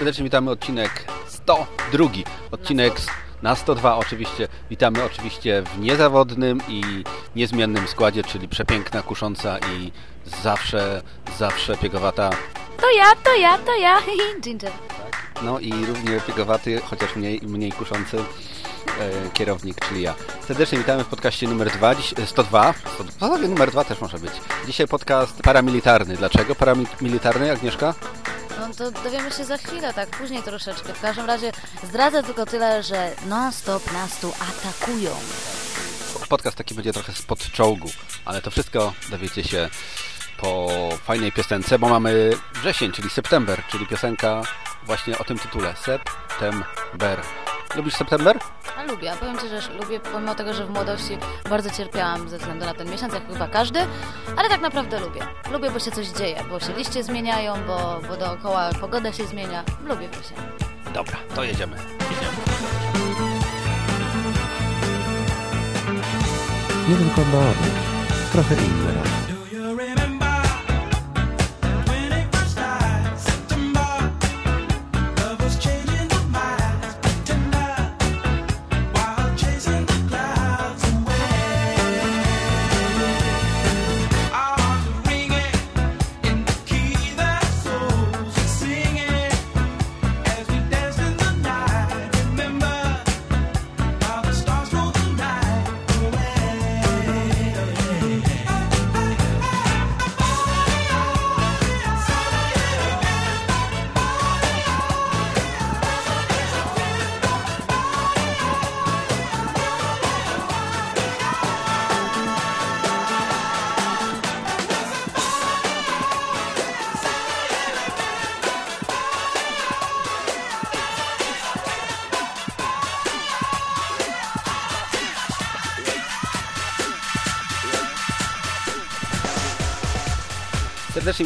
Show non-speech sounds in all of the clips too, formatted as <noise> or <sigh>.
serdecznie witamy odcinek 102. Odcinek na 102 oczywiście. Witamy oczywiście w niezawodnym i niezmiennym składzie, czyli przepiękna, kusząca i zawsze, zawsze piegowata. To ja, to ja, to ja, <laughs> Ginger. No i równie piegowaty, chociaż mniej, mniej kuszący e, kierownik, czyli ja. Serdecznie witamy w podcaście numer 2, dziś, e, 102. W zasadzie numer 2 też może być. Dzisiaj podcast paramilitarny. Dlaczego paramilitarny, Agnieszka? No to dowiemy się za chwilę, tak później troszeczkę. W każdym razie zdradzę tylko tyle, że non-stop nas tu atakują. Podcast taki będzie trochę spod czołgu, ale to wszystko dowiecie się po fajnej piosence, bo mamy wrzesień, czyli september, czyli piosenka właśnie o tym tytule. September. Lubisz september? A lubię, powiem Ci, że lubię, pomimo tego, że w młodości bardzo cierpiałam ze względu na ten miesiąc, jak chyba każdy, ale tak naprawdę lubię. Lubię, bo się coś dzieje, bo się liście zmieniają, bo, bo dookoła pogoda się zmienia. Lubię wrzesień. Dobra, to jedziemy. jedziemy. Nie tylko dla trochę inny raz.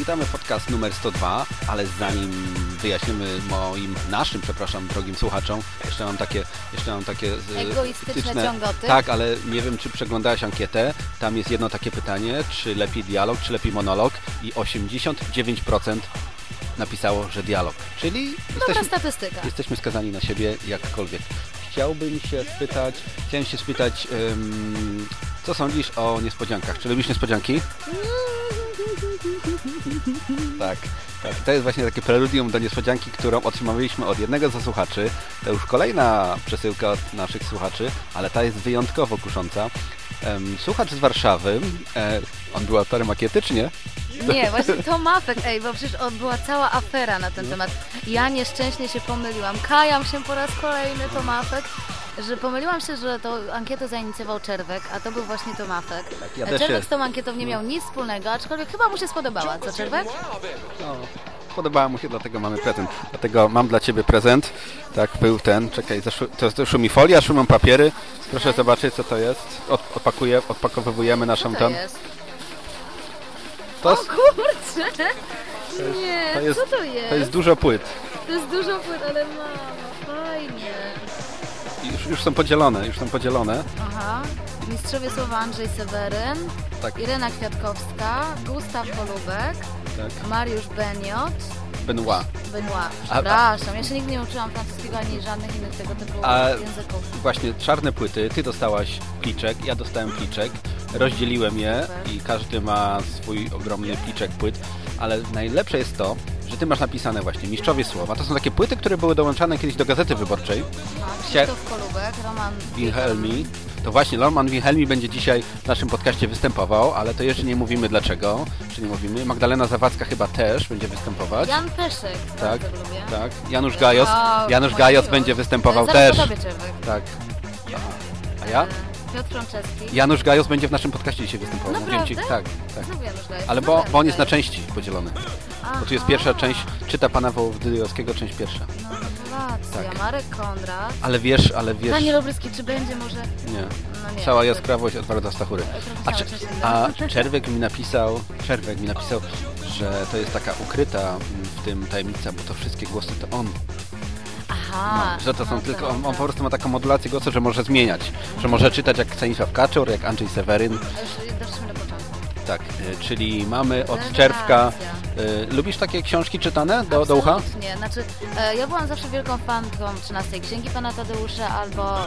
Witamy podcast numer 102, ale zanim wyjaśnimy moim, naszym, przepraszam, drogim słuchaczom, jeszcze mam takie, jeszcze mam takie z- Egoistyczne ciągoty. Tak, ale nie wiem, czy przeglądałaś ankietę. Tam jest jedno takie pytanie, czy lepiej dialog, czy lepiej monolog i 89% napisało, że dialog. Czyli Dobra jesteśmy, statystyka. jesteśmy skazani na siebie jakkolwiek. Chciałbym się spytać, chciałem się spytać, ym, co sądzisz o niespodziankach? Czy lubisz niespodzianki? Tak, tak. To jest właśnie takie preludium do niespodzianki, którą otrzymaliśmy od jednego ze słuchaczy. To już kolejna przesyłka od naszych słuchaczy, ale ta jest wyjątkowo kusząca. Słuchacz z Warszawy, e, on był autorem ankiety, czy nie? Nie, właśnie to Mafek, ej, bo przecież od, była cała afera na No. ten temat. Ja nieszczęśnie się pomyliłam. Kajam się po raz kolejny, to Mafek. Że pomyliłam się, że to ankietę zainicjował Czerwek, a to był właśnie to Mafek. Tak, ja Czerwek się- z tą ankietą nie miał nic wspólnego, aczkolwiek chyba mu się spodobała, co Czerwek? No, podobała mu się, dlatego mamy prezent. Dlatego mam dla Ciebie prezent. Tak, był ten. Czekaj, to, to szumi folia, szumą papiery. Proszę zobaczyć, co to jest. Od, odpakuję, odpakowujemy naszą Co to tą. jest? To, O kurczę! Nie, to jest, co to jest? to jest dużo płyt. To jest dużo płyt, ale mama, fajnie. Już, już są podzielone, już są podzielone. Aha. Mistrzowie słowa Andrzej Seweryn, Tak, Irena Kwiatkowska, Gustaw Polubek, tak. Mariusz Beniot, Benoit. Benoit. Przepraszam, ja się nigdy nie uczyłam francuskiego ani żadnych innych tego typu A- języków. Właśnie czarne płyty, ty dostałaś pliczek, ja dostałem pliczek, rozdzieliłem je i każdy ma swój ogromny pliczek płyt, ale najlepsze jest to, że ty masz napisane właśnie Mistrzowie Słowa. To są takie płyty, które były dołączane kiedyś do Gazety Wyborczej. Chcia- Krzysztof Polubek, Roman Wilhelmi. To właśnie Norman Wilhelmi będzie dzisiaj w naszym podcaście występował, ale to jeszcze nie mówimy dlaczego, czy nie mówimy. Magdalena Zawadzka chyba też będzie występować. Jan Peszek, tak, lubię. tak. Janusz Gajos, Janusz Gajos będzie występował też. Tak. Aha. A ja? Piotr Frączewski. Janusz Gajos będzie w naszym podcaście dzisiaj występował. Mówiłem ci, Naprawdę? tak, tak. Znów Janusz Gajos. Ale No bo, bo on jest na Gajos. części podzielony. Bo tu jest pierwsza część, czyta pana Wołodyjowskiego, część pierwsza. No, rewelacja. Tak. Marek Kondrat. Ale wiesz, ale wiesz... Daniel Obryski, czy będzie może... Nie. No nie. Cała jaskrawość Edwarda Stachury. A, coś a. Czerwek mi napisał, Czerwek mi napisał, że to jest taka ukryta mm, w tym tajemnica, bo to wszystkie głosy to on. Aha. No, że to są no tylko, on, on po prostu ma taką modulację głosu, że może zmieniać. Że może czytać jak Stanisław Kaczor, jak Andrzej Seweryn. Doszliśmy do początku. tak. Y, Czyli mamy od czerwka... y, Lubisz takie książki czytane do, do ucha? Nie, znaczy e, ja byłam zawsze wielką fanką 13 Księgi Pana Tadeusza albo e,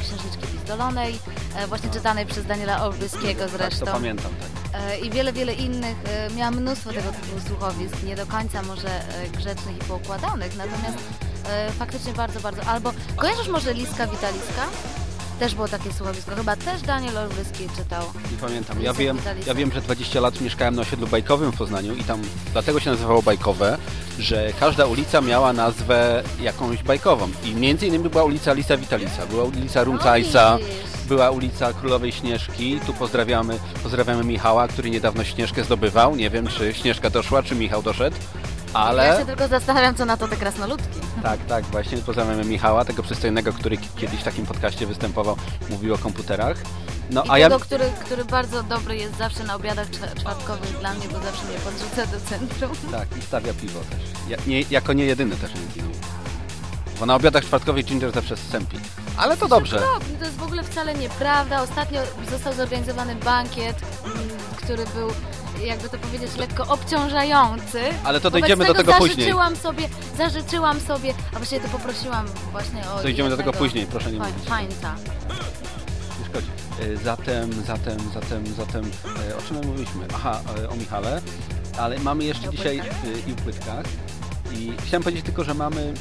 Księżniczki Pizdolonej, e, właśnie czytanej przez Daniela Olbryskiego Tak, zresztą. to pamiętam, tak. E, I wiele, wiele innych. Miałam mnóstwo tego typu słuchowisk, nie do końca może grzecznych i poukładanych, natomiast e, faktycznie bardzo, bardzo. Albo kojarzysz może Liska Witaliska? Też było takie słuchowisko. Chyba też Daniel Olbryski czytał. Nie pamiętam. Ja wiem, ja wiem, że 20 lat mieszkałem na osiedlu bajkowym w Poznaniu i tam dlatego się nazywało bajkowe, że każda ulica miała nazwę jakąś bajkową. I między innymi była ulica Lisa Witalisa, była ulica Rumcajsa, widzisz. była ulica Królowej Śnieżki. Tu pozdrawiamy, pozdrawiamy Michała, który niedawno Śnieżkę zdobywał. Nie wiem, czy Śnieżka doszła, czy Michał doszedł. Ale... Ja się tylko zastanawiam, co na to te krasnoludki. Tak, tak, właśnie pozdrawiamy Michała, tego przystojnego, który kiedyś w takim podcaście występował, mówił o komputerach. No, I a ja... tego, który, który bardzo dobry jest zawsze na obiadach czwa- czwartkowych dla mnie, bo zawsze mnie podrzuca do centrum. Tak, i stawia piwo też. Ja, nie, jako nie jedyny też między innymi. Bo na obiadach czwartkowych Ginger zawsze sępi. Ale to dobrze. Tak, to jest w ogóle wcale nieprawda. Ostatnio został zorganizowany bankiet, mm, który był, jakby to powiedzieć, lekko obciążający. Ale to dojdziemy do tego tego później. zażyczyłam sobie, zażyczyłam sobie, a właściwie to poprosiłam właśnie o Dojdziemy do tego później, proszę nie mówić. Pańca. Nie szkodzi. Y, Zatem, zatem, zatem, zatem, y, o czym my mówiliśmy? Aha, y, o Michale. Ale mamy jeszcze I dzisiaj i o płytkach. I chciałem powiedzieć tylko, że mamy...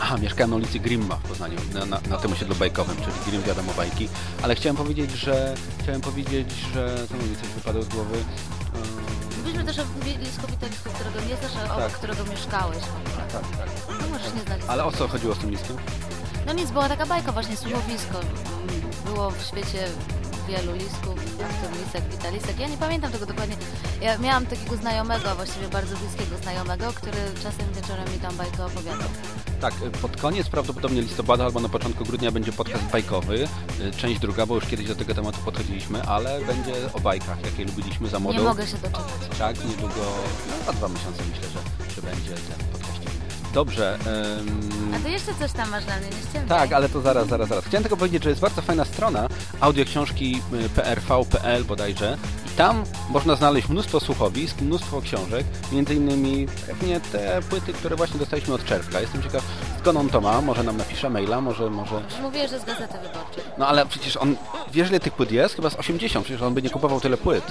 Aha, mieszkałem na ulicy Grimma w Poznaniu, na, na, na tym osiedlu bajkowym, czyli Grimm wiadomo bajki. Ale chciałem powiedzieć, że... Chciałem powiedzieć, że... Co mówię, coś wypadło z głowy. Y, Mówiliśmy też o Lisku Witalisku, którego nie znasz, a obok Tak. którego mieszkałeś ogóle. Tak, tak. No możesz nie znać. Ale o co chodziło z tym listem? No nic, była taka bajka właśnie, słuchowisko. Było w świecie wielu lisków, w tym lisek, witalisek. Ja nie pamiętam tego dokładnie. Ja miałam takiego znajomego, właściwie bardzo bliskiego znajomego, który czasem wieczorem mi tam bajkę opowiadał. Tak, pod koniec prawdopodobnie listopada albo na początku grudnia będzie podcast bajkowy, y, część druga, bo już kiedyś do tego tematu podchodziliśmy, ale będzie o bajkach, jakie lubiliśmy za młodu. Nie mogę się doczekać. Tak, niedługo, no za dwa miesiące myślę, że, że będzie ten podcaścik. Dobrze. ym, A ty jeszcze coś tam masz dla mnie, nie ściemniaj. tak, ale to zaraz, zaraz, zaraz. Chciałem tylko powiedzieć, że jest bardzo fajna strona audioksiążki y, prv.pl bodajże i tam można znaleźć mnóstwo słuchowisk, mnóstwo książek, między innymi pewnie te płyty, które właśnie dostaliśmy od czerwka. Jestem ciekaw, skąd on to ma, może nam napisze maila, może, może... Mówiłeś, że z Gazety Wyborczej. No ale przecież on, wiesz ile tych płyt jest? Chyba z 80, przecież on by nie kupował tyle płyt,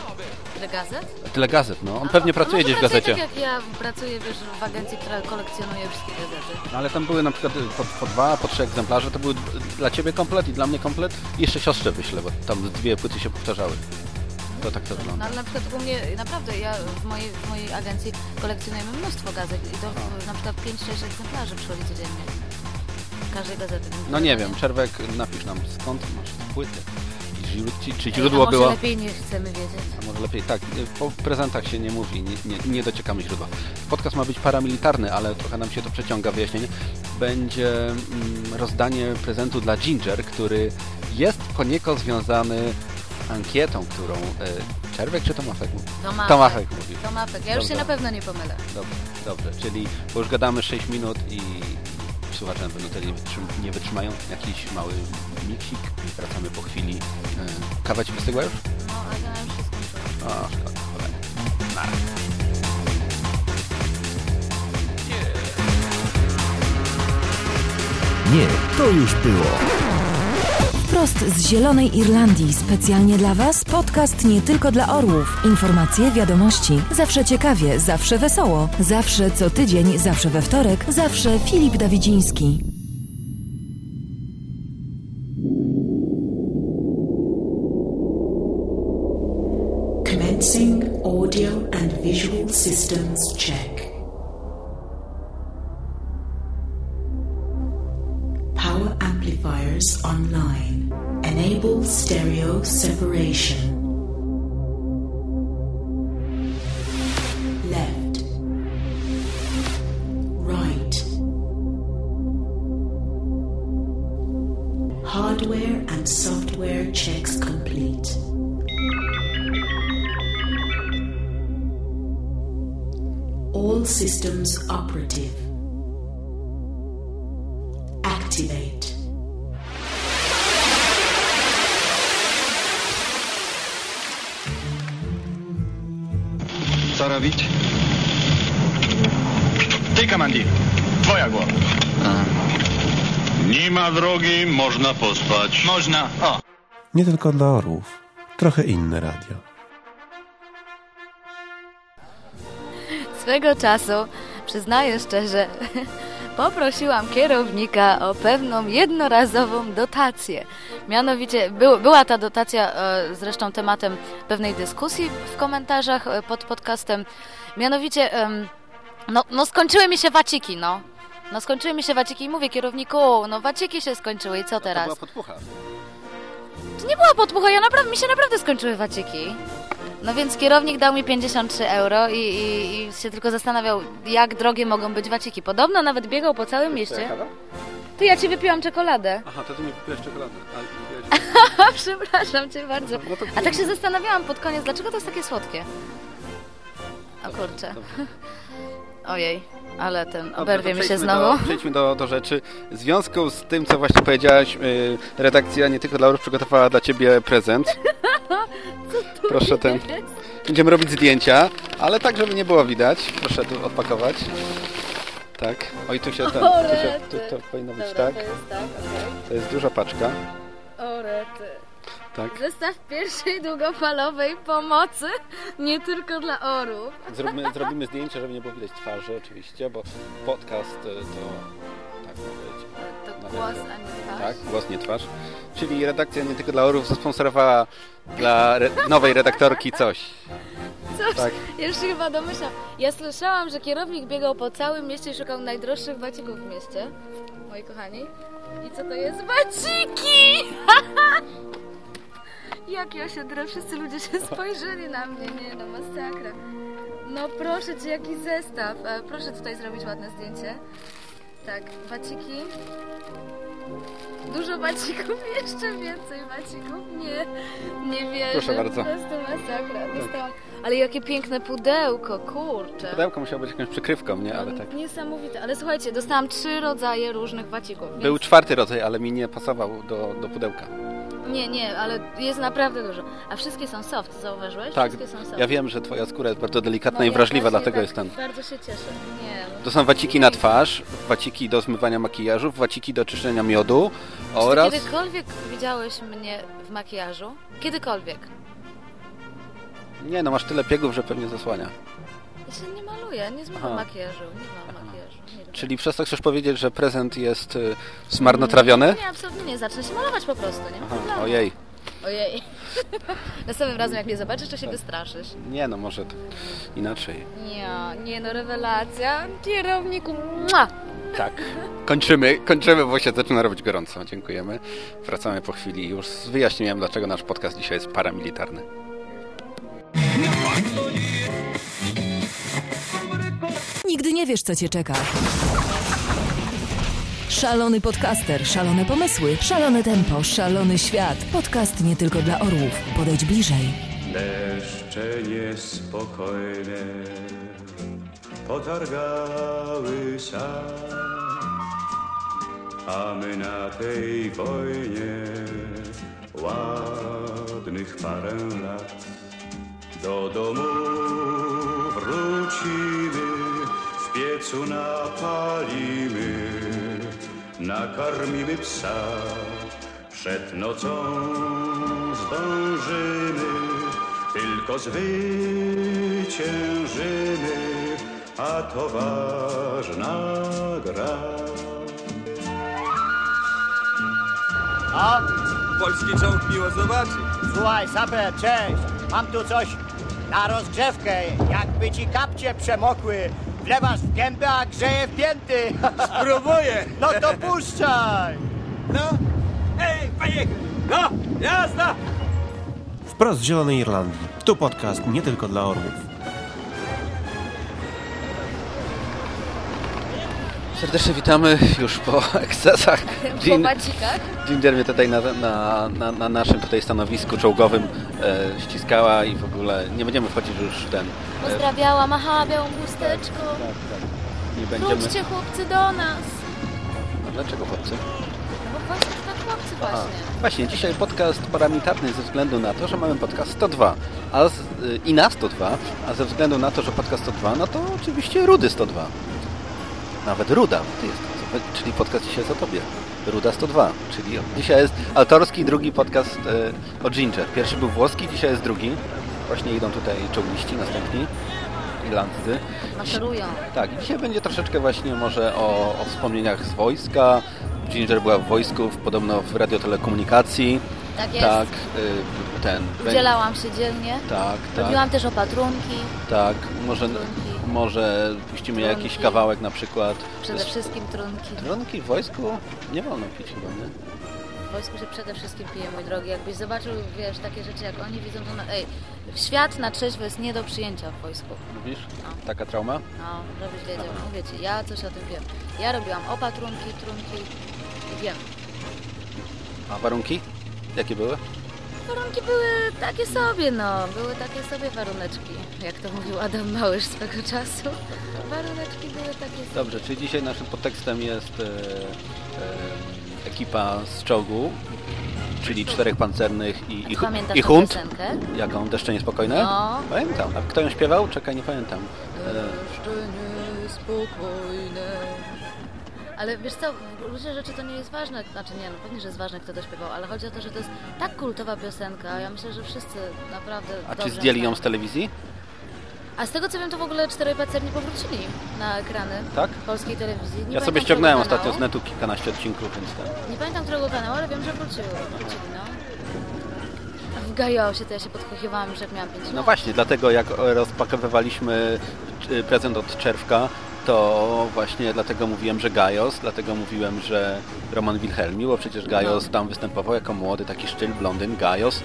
Tyle gazet? tyle gazet, no. On pewnie A pracuje gdzieś w gazecie. tak jak ja pracuję, wiesz, w agencji, która kolekcjonuje wszystkie gazety. No ale tam były na przykład po, po dwa, po trzy egzemplarze, to były dla ciebie komplet i dla mnie komplet. I jeszcze siostrze wyślę, bo tam dwie płyty się powtarzały. To tak to No wygląda. ale na przykład u mnie, naprawdę, ja w mojej, w mojej agencji kolekcjonujemy mnóstwo gazet i to w, na przykład 5-6 egzemplarzy przychodzi codziennie. Każdej gazety. No nie wiem, Czerwek, napisz nam skąd masz płyty. I źródło, czy, Ej, źródło a może było... lepiej nie chcemy wiedzieć. A może lepiej tak, y, po prezentach się nie mówi, nie, nie, nie dociekamy źródła. Podcast ma być paramilitarny, ale trochę nam się to przeciąga wyjaśnienie. Będzie mm, rozdanie prezentu dla Ginger, który jest poniekąd związany ankietą, którą y, Czerwek czy Tomafek mówi? Tomafek. Tomafek mówi. Tomafek. Ja już się Dobra. na pewno nie pomylę. Dobrze, dobrze, czyli bo już gadamy 6 minut i słuchacze na pewno nie, wytrzym, nie wytrzymają. Jakiś mały miksik i wracamy po chwili. Y, Kawa ci wystygła już? No, ale ja już się skończyła. O, szkoda. Nara. Nie, to już było. Wprost z Zielonej Irlandii, specjalnie dla Was podcast nie tylko dla orłów. Informacje, wiadomości, zawsze ciekawie, zawsze wesoło, zawsze co tydzień, zawsze we wtorek, zawsze Filip Dawidziński. Commencing audio and visual systems check. Online. Enable stereo separation. Pospać. Można. O, Nie tylko dla orłów. Trochę inne radio. Swego czasu, przyznaję szczerze, <laughs> poprosiłam kierownika o pewną jednorazową dotację. Mianowicie był, była ta dotacja e, zresztą tematem pewnej dyskusji w komentarzach e, pod podcastem. Mianowicie, em, no, no skończyły mi się waciki, no. No skończyły mi się waciki i mówię kierowniku, no waciki się skończyły i co To teraz? była podpucha. To nie była podpucha, ja naprawdę, mi się naprawdę skończyły waciki. No więc kierownik dał mi 53 euro i, i, i się tylko zastanawiał, jak drogie mogą być waciki. Podobno nawet biegał po całym mieście. Ty, ja ci wypiłam czekoladę. Aha, to ty mi kupiłeś czekoladę. A, kupiłeś- <laughs> Przepraszam cię bardzo. No to A tak się zastanawiałam pod koniec, dlaczego to jest takie słodkie? O kurczę. <laughs> Ojej, ale ten oberwie to mi się znowu. Do, <laughs> przejdźmy do, do rzeczy. W związku z tym, co właśnie powiedziałaś, yy, redakcja nie tylko dla Orów przygotowała dla Ciebie prezent. <laughs> Proszę ten. Będziemy robić zdjęcia, ale tak, żeby nie było widać. Proszę tu odpakować. Tak. Oj, tu się ten. O, Tu, się, tu to powinno być Dobra, tak. to jest tak, okej. To jest duża paczka. O rety. Tak. Zestaw pierwszej długofalowej pomocy, nie tylko dla orów. Zróbmy, zrobimy zdjęcie, żeby nie było widać twarzy oczywiście, bo podcast y, to tak ma być. To głos, a nie twarz. Tak, głos nie twarz. Czyli redakcja nie tylko dla orów zasponsorowała dla re nowej redaktorki coś. Coś, Tak. już się chyba domyślam. Ja słyszałam, że kierownik biegał po całym mieście i szukał najdroższych wacików w mieście. Moi kochani. I co to jest? Waciki! <laughs> Jak ja się drę, wszyscy ludzie się <laughs> spojrzeli na mnie. Nie no, masakra. No proszę Cię, jaki zestaw. E, Proszę tutaj zrobić ładne zdjęcie. Tak, waciki. Dużo wacików, <laughs> jeszcze więcej wacików. Nie, nie wierzę. Proszę bardzo. Po prostu masakra. Dostałam. Ale jakie piękne pudełko, kurczę. Pudełko musiało być jakąś przykrywką, nie? Ale tak. Niesamowite. Ale słuchajcie, dostałam trzy rodzaje różnych wacików. Więc... Był czwarty rodzaj, ale mi nie pasował do, do pudełka. Nie, nie, ale jest naprawdę dużo. A wszystkie są soft, zauważyłeś? Tak, Wszystkie są soft. ja wiem, że twoja skóra jest bardzo delikatna i Moja wrażliwa, dlatego tak jest ten. Bardzo się cieszę. Nie, no. To są waciki na twarz, waciki do zmywania makijażu, waciki do czyszczenia miodu Czy oraz... ty kiedykolwiek widziałeś mnie w makijażu? Kiedykolwiek. Nie no, masz tyle piegów, że pewnie zasłania. Ja się nie maluję, nie zmywam makijażu. Nie mam makijażu. Czyli przez to chcesz powiedzieć, że prezent jest y, zmarnotrawiony? Nie, absolutnie nie. Zacznę się malować po prostu, nie ma Aha, problemu. ojej. Ojej. <laughs> Następnym razem jak mnie zobaczysz, to się wystraszysz. Nie no, może to inaczej. Nie, nie no, rewelacja. Kierowniku, mua! Tak. Kończymy, kończymy, bo się zaczyna robić gorąco. Dziękujemy. Wracamy po chwili i już z wyjaśnieniem, dlaczego nasz podcast dzisiaj jest paramilitarny. Nigdy nie wiesz, co cię czeka. Szalony podcaster, szalone pomysły, szalone tempo, szalony świat. Podcast nie tylko dla orłów. Podejdź bliżej. Deszcze niespokojne potargały sad, a my na tej wojnie ładnych parę lat. Do domu wrócimy, piecu napalimy, nakarmimy psa. Przed nocą zdążymy, tylko zwyciężymy, a to ważna gra. O, polski czołg miło zobaczyć. słuchaj, Saper, cześć. Mam tu coś na rozgrzewkę. Jakby ci kapcie przemokły, wlewasz w gębę, a grzeje w pięty. <laughs> Spróbuję. No to puszczaj. No, ej, panie, no, jazda. Wprost z Zielonej Irlandii. Tu podcast nie tylko dla orłów. Serdecznie witamy już po <laughs> ekscesach. Po Dzień, wacikach. Ginger mnie tutaj na, na, na, na naszym tutaj stanowisku czołgowym e, ściskała i w ogóle nie będziemy wchodzić już w ten... E, Pozdrawiała, machała białą chusteczką. nie będziemy... Wróćcie chłopcy do nas. A dlaczego chłopcy? No bo właśnie to tak chłopcy Aha. właśnie. Właśnie, dzisiaj podcast paramilitarny ze względu na to, że mamy podcast 102 a z, y, i na 102, a ze względu na to, że podcast 102, no to oczywiście Rudy 102. nawet Ruda. Ty jest, czyli podcast dzisiaj jest o tobie. Ruda 102, czyli dzisiaj jest autorski drugi podcast e, o Ginger. Pierwszy był włoski, dzisiaj jest drugi. Właśnie idą tutaj czołgiści następni, irlandzcy. Maszerują. Tak, dzisiaj będzie troszeczkę właśnie może o, o wspomnieniach z wojska. Ginger była w wojsku, podobno w radiotelekomunikacji. Tak jest. Tak, y, ten. Udzielałam się dzielnie. Tak, tak. Robiłam też opatrunki. Tak, może, Trunki. Może puścimy Trunki. jakiś kawałek na przykład. Przede wszystkim trunki. Trunki w wojsku nie wolno pić chyba, nie? W wojsku się przede wszystkim pije, mój drogi. Jakbyś zobaczył, wiesz, takie rzeczy jak oni widzą, to... Na... Ej, świat na trzeźwo jest nie do przyjęcia w wojsku. Mówisz? No. Taka trauma? No, żebyś wiedział. Mówię ci, ja coś o tym wiem. Ja robiłam opatrunki, trunki i wiem. A warunki? Jakie były? Warunki były takie sobie, no. Były takie sobie waruneczki. Jak to mówił Adam Małysz swego czasu. Waruneczki były takie sobie. Dobrze, czyli dzisiaj naszym podtekstem jest e, e, ekipa z czołgu, czyli czterech pancernych i, i, Pamiętasz i hunt. piosenkę? Jaką? Deszcze niespokojne? No. Pamiętam. A kto ją śpiewał? Czekaj, nie pamiętam. E, Jeszcze niespokojne. Ale wiesz co, w gruncie rzeczy to nie jest ważne, znaczy nie, no pewnie, że jest ważne, kto to śpiewał, ale chodzi o to, że to jest tak kultowa piosenka, ja myślę, że wszyscy naprawdę a czy zdjęli ją z telewizji? A z tego co wiem, to w ogóle czterej pacerni powrócili na ekrany Tak? polskiej telewizji. Nie Ja sobie ściągnąłem ostatnio z netu kilkanaście odcinków, więc ten. Nie pamiętam którego kanału, ale wiem, że wróciły, wrócili, no. W Gajosie to ja się podchuchiwałam już jak miałam 5 lat. No właśnie, dlatego jak rozpakowywaliśmy y, prezent od czerwka, to właśnie dlatego mówiłem, że Gajos, dlatego mówiłem, że Roman Wilhelmi, bo przecież Gajos No. tam występował jako młody, taki szczyl, blondyn, Gajos.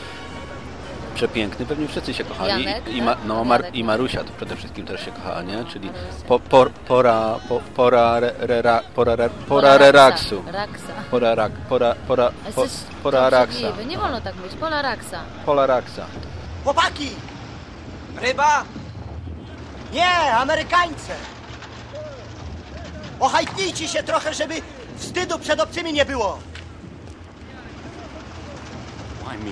Przepiękny, pewnie wszyscy się kochali. Janek, I, ma, tak? no, Mar. I Marusia to przede wszystkim też się kochała, nie? Czyli po, por, pora, po, pora, re, re, ra, pora, re, pora. Raksa. Raksa. Pora, rak, pora, pora, po, pora raksa. obrzydliwy. Nie wolno tak mówić. Pola Raksa. Pola raksa. Chłopaki! Ryba? Nie, Amerykańce! Ochajtnijcie się trochę, żeby wstydu przed obcymi nie było. Why me?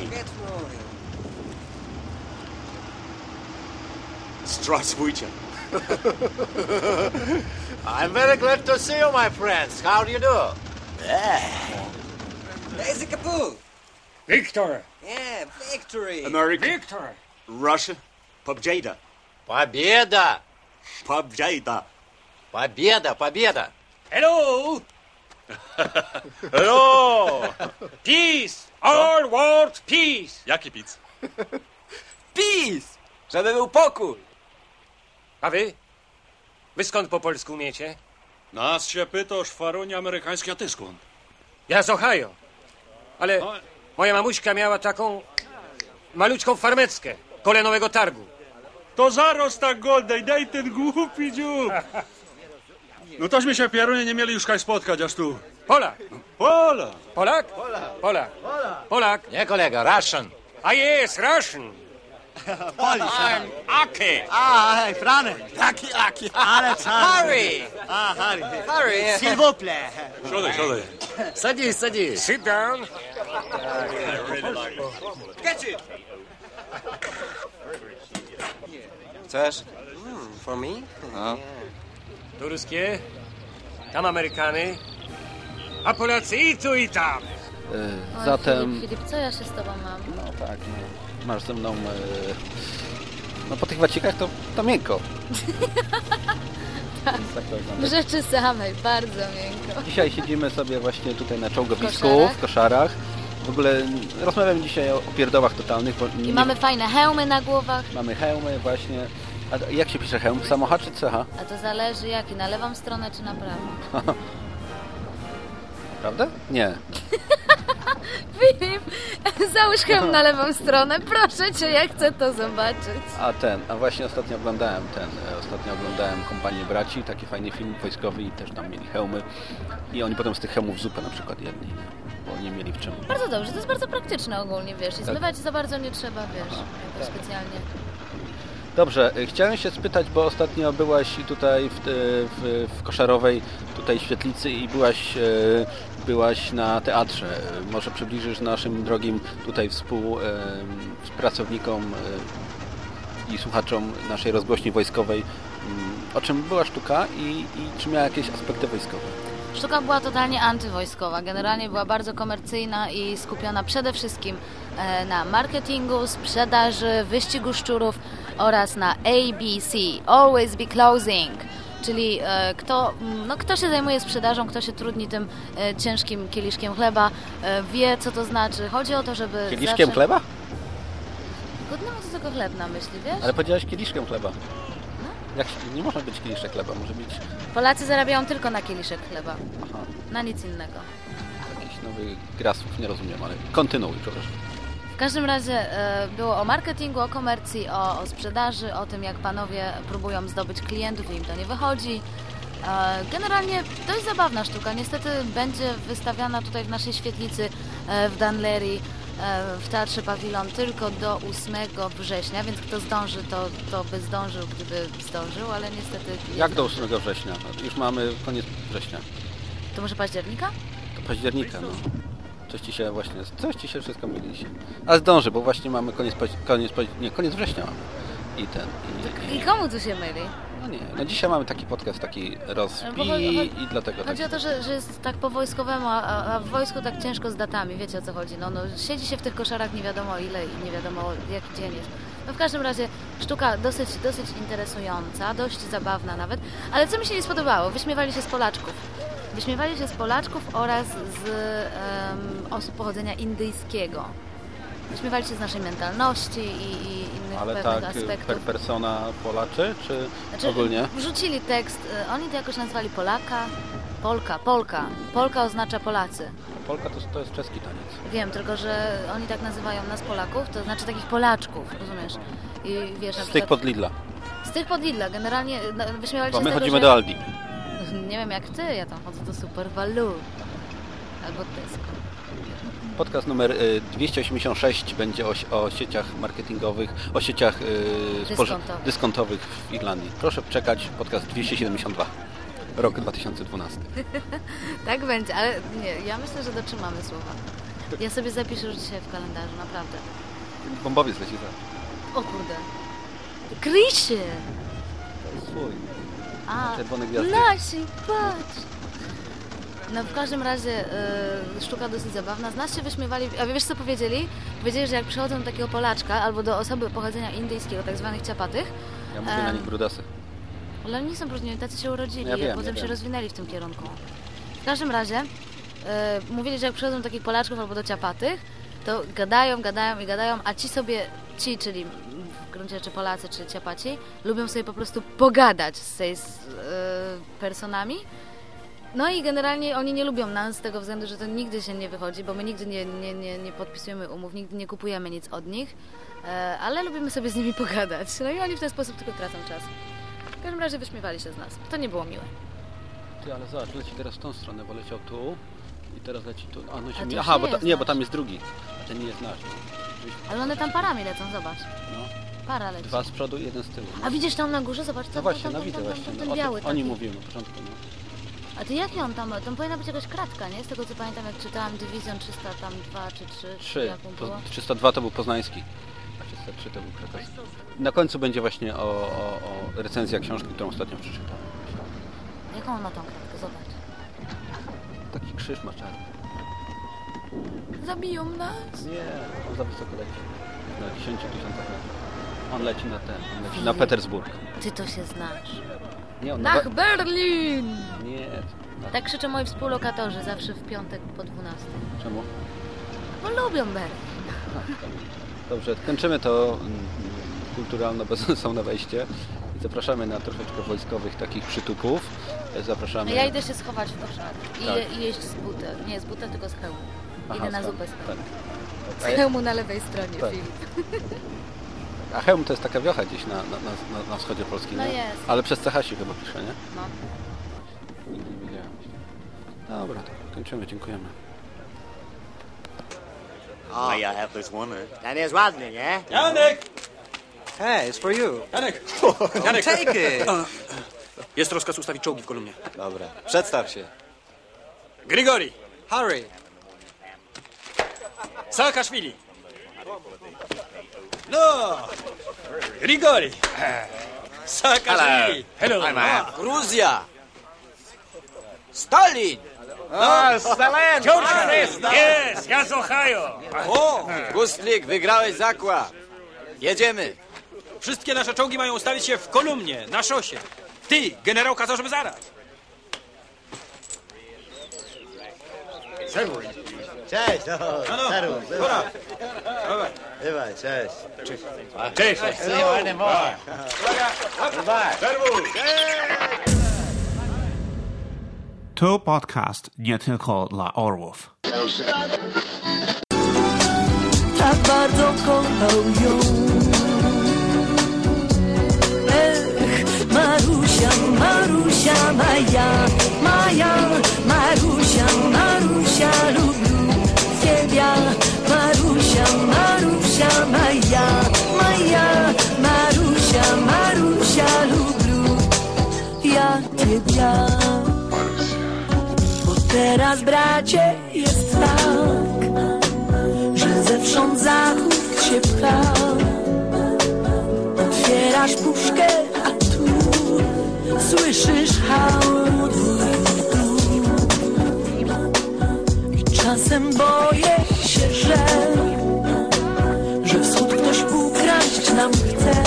Здравствуйте. <laughs> I'm very glad to see you, my friends. How do you do? There's a kapoo. Victor. Yeah, victory. America, Victor. Russia, Победа. Победа. Победа. Победа, победа. Hello. <laughs> Hello. Peace. All world peace. Jaki pic? Peace. Żeby był pokój. A wy? Wy skąd po polsku umiecie? Nas się pytasz, faronie amerykański, a ty skąd? Ja z Ohio. Ale No. moja mamuśka miała taką maluczką farmeckę kole Nowego Targu. To zaraz tak godaj, daj ten głupi dziób. <laughs> No tośmy się pierunie nie mieli już kaj spotkać aż tu. Polak. Pola. Polak? Polak. Polak. Nie kolega, Russian. A jest, Russian. Polish. I'm Aki. A, hej, Franek. Taki Aki. Ale Harry. A, Harry. Harry. S'il vous plaît. Siadaj, siadaj. Sadzi, sadzi. Sit down. Get it. Chcesz? Mm, for me? No. Yeah ruskie, tam Amerykany, a Polacy i tu i tam. Oj, Zatem... Filip, Filip, co ja się z tobą mam? No tak, no, masz ze mną... E, no po tych wacikach to, to miękko. <laughs> Tak. Tak to W rzeczy samej, bardzo miękko. Dzisiaj siedzimy sobie właśnie tutaj na czołgowisku, koszarach. w koszarach. W ogóle rozmawiamy dzisiaj o, o pierdołach totalnych. Bo I nie- mamy fajne hełmy na głowach. mamy hełmy właśnie. A jak się pisze hełm? Samocha czy cecha? A to zależy jaki, na lewą stronę czy na prawą. <laughs> Prawda? Nie. <laughs> Filip, załóż hełm na lewą stronę, proszę cię, ja chcę to zobaczyć. A ten, a właśnie ostatnio oglądałem ten, e, ostatnio oglądałem Kompanię Braci, taki fajny film wojskowy i też tam mieli hełmy. I oni potem z tych hełmów zupę na przykład jedli, bo nie mieli w czym. Bardzo dobrze, to jest bardzo praktyczne ogólnie, wiesz, Tak. i zmywać za bardzo nie trzeba, wiesz, jakoś specjalnie. Dobrze, y, chciałem się spytać, bo ostatnio byłaś tutaj w, y, w, w Koszarowej, tutaj Świetlicy i byłaś, y, byłaś na teatrze. Może przybliżysz naszym drogim tutaj współpracownikom i słuchaczom naszej rozgłośni wojskowej, mm, o czym była sztuka i, i czy miała jakieś aspekty wojskowe. Sztuka była totalnie antywojskowa. Generalnie była bardzo komercyjna i skupiona przede wszystkim na marketingu, sprzedaży, wyścigu szczurów oraz na ABC, Always Be Closing. Czyli e, kto, no, kto się zajmuje sprzedażą, kto się trudni tym e, ciężkim kieliszkiem chleba, e, wie co to znaczy. Chodzi o to, żeby. Kieliszkiem zawsze... chleba? Godny ma to tylko chleb na myśli, wiesz? Ale powiedziałeś kieliszkiem chleba. Jak, się- nie może być kieliszek chleba, może być Polacy zarabiają tylko na kieliszek chleba. Aha. Na nic innego. jakiś nowy gra nie rozumiem, ale kontynuuj, przepraszam. W każdym razie e, było o marketingu, o komercji, o, o sprzedaży, o tym jak panowie próbują zdobyć klientów i im to nie wychodzi. E, Generalnie dość zabawna sztuka. Niestety będzie wystawiana tutaj w naszej świetlicy e, w Dunleary e, w Teatrze Pawilon tylko do 8 września, więc kto zdąży, to, to by zdążył, gdyby zdążył, ale niestety... nie Jak do zdąży. 8 września? Już mamy koniec września. To może października? Do października, no. Coś ci się właśnie, coś ci się wszystko się. Ale zdąży, bo właśnie mamy koniec, koniec, nie, koniec września mamy. I ten, i, I komu tu się myli? no nie, no dzisiaj mamy taki podcast, taki rozpi Bo chodzi- i dlatego tak. Chodzi o to, że, że jest tak po wojskowemu, a, a w wojsku tak ciężko z datami, wiecie o co chodzi. No, no, siedzi się w tych koszarach nie wiadomo ile i nie wiadomo jaki dzień jest. No w każdym razie sztuka dosyć, dosyć interesująca, dość zabawna nawet, ale co mi się nie spodobało, wyśmiewali się z Polaczków. Wyśmiewali się z Polaczków oraz z em, osób pochodzenia indyjskiego. Wyśmiewali się z naszej mentalności i, i innych Ale pewnych tak aspektów. per persona Polacy, czy Znaczy, ogólnie? Wrzucili tekst, y, oni to jakoś nazwali Polaka, Polka, Polka. Polka oznacza Polacy. Polka to, to jest czeski taniec. Wiem, tylko że oni tak nazywają nas Polaków, to znaczy takich Polaczków, rozumiesz? I wiesz, Z tych przykład, pod Lidla. z tych pod Lidla, generalnie no, wyśmiewali Bo się my z tego, chodzimy że... do Aldi. Nie wiem jak ty, ja tam chodzę do Super Value. Albo Tesco. Podcast numer y, 286 będzie o, o sieciach marketingowych, o sieciach y, Dyskontowych. dyskontowych w Irlandii. Proszę czekać, podcast 272. Rok 2012. <laughs> tak będzie, ale nie, ja myślę, że dotrzymamy słowa. Ja sobie zapiszę już dzisiaj w kalendarzu, naprawdę. Bombowiec leci za. O kurde. Krysie! Swój. A, Czerwone gwiazdy. Nasi, patrz! No w każdym razie y, sztuka dosyć zabawna. Z nas się wyśmiewali, a wiesz co powiedzieli? Powiedzieli, że jak przychodzą do takiego Polaczka albo do osoby pochodzenia indyjskiego, tak zwanych ciapatych, Ja mówię na Em, nich brudasy. ale oni nie są różni, tacy się urodzili, Ja wiem, a potem ja się wiem. rozwinęli w tym kierunku. W każdym razie y, mówili, że jak przychodzą do takich Polaczków albo do ciapatych, to gadają, gadają i gadają, a ci sobie, ci, czyli w gruncie rzeczy Polacy czy ciapaci, lubią sobie po prostu pogadać z tej z, y, personami. No i generalnie oni nie lubią nas z tego względu, że to nigdy się nie wychodzi, bo my nigdy nie, nie, nie, nie podpisujemy umów, nigdy nie kupujemy nic od nich, e, ale lubimy sobie z nimi pogadać. No i oni w ten sposób tylko tracą czas. W każdym razie wyśmiewali się z nas. To nie było miłe. Ty, ale zobacz, leci teraz w tą stronę, bo leciał tu i teraz leci tu. A, no się to mi... już Aha, nie bo ta... jest nie, bo nasz. tam jest drugi. A ten nie jest nasz. No. Ale one tam parami lecą, zobacz. No. Para leci. Dwa z przodu, jeden z tyłu. No. A widzisz tam na górze? Zobacz, No tam, właśnie, tam, no tam, widzę tam, tam, właśnie. ten No, o biały tym taki. mówiły na początku. No. A ty jaki on tam? Tam powinna być jakaś kratka, nie? Z tego co pamiętam, jak czytałam Division 300, tam 2 czy 3. Trzy. To było? 302 to był poznański, a 303 to był krakowski. Na końcu będzie właśnie o, o, o recenzja książki, którą ostatnio przeczytałem. Jaką on ma tą kratkę? Taki krzyż ma czarny. Zabiją nas. Nie, on za wysoko leci. Na 10 tysiącach metrów. On leci na ten, on leci na Filip. Petersburg. Ty to się znasz. Nie, on Nach Berlin! Nie, na... Tak krzyczą moi współlokatorzy zawsze w piątek po 12. czemu? Bo lubią Berlin. Dobrze, kończymy to mm, kulturalno-bezsensowne wejście i zapraszamy na troszeczkę wojskowych takich przytupów. Zapraszamy... No ja idę się schować w koszar i, Tak. i jeść z butem. Nie z butem, tylko z hełmu. Aha, idę na zupę z hełmu, tak. Z hełmu na lewej stronie, Tak. Filip. A Chełm to jest taka wiocha gdzieś na, na, na, na, wschodzie Polski, No nie? jest. Ale przez Cechasi chyba pisze, nie? No. Nigdy nie widziałem. Dobra, to kończymy, dziękujemy. Oh, yeah, have this one. Ten jest ładny, nie? Janek! Hey, it's for you. Janek! Janek, <laughs> take it. <laughs> Jest rozkaz ustawić czołgi w kolumnie. Dobra, przedstaw się. Grigori! Harry. Saakaszwili! No! Grigori! Saakashvili. Hello. I'm uh, Gruzja. Stalin. O, Stalin! Jest, ja z Ohio. O, Gustlik, wygrałeś zakład. Jedziemy. Wszystkie nasze czołgi mają ustawić się w kolumnie, na szosie. Ty, generał kazał, żeby zaraz. Cześć, no, No, no, pora. bywaj. Bywaj, cześć. Cześć. Mowa. Bywaj. To podcast nie tylko dla orłów. tak bardzo kochał ją. Marusia, Marusia, Maja, Maja, Marusia, Marusia, lubię Ciebie. Marusia, Marusia, Maja, Maja, Marusia, Marusia, lubię ja Ciebie. Bo teraz, bracie, jest tak, że zewsząd zachód się pcha. Otwierasz puszkę, słyszysz hałd. I czasem boję się, że, że wschód ktoś ukraść nam chce.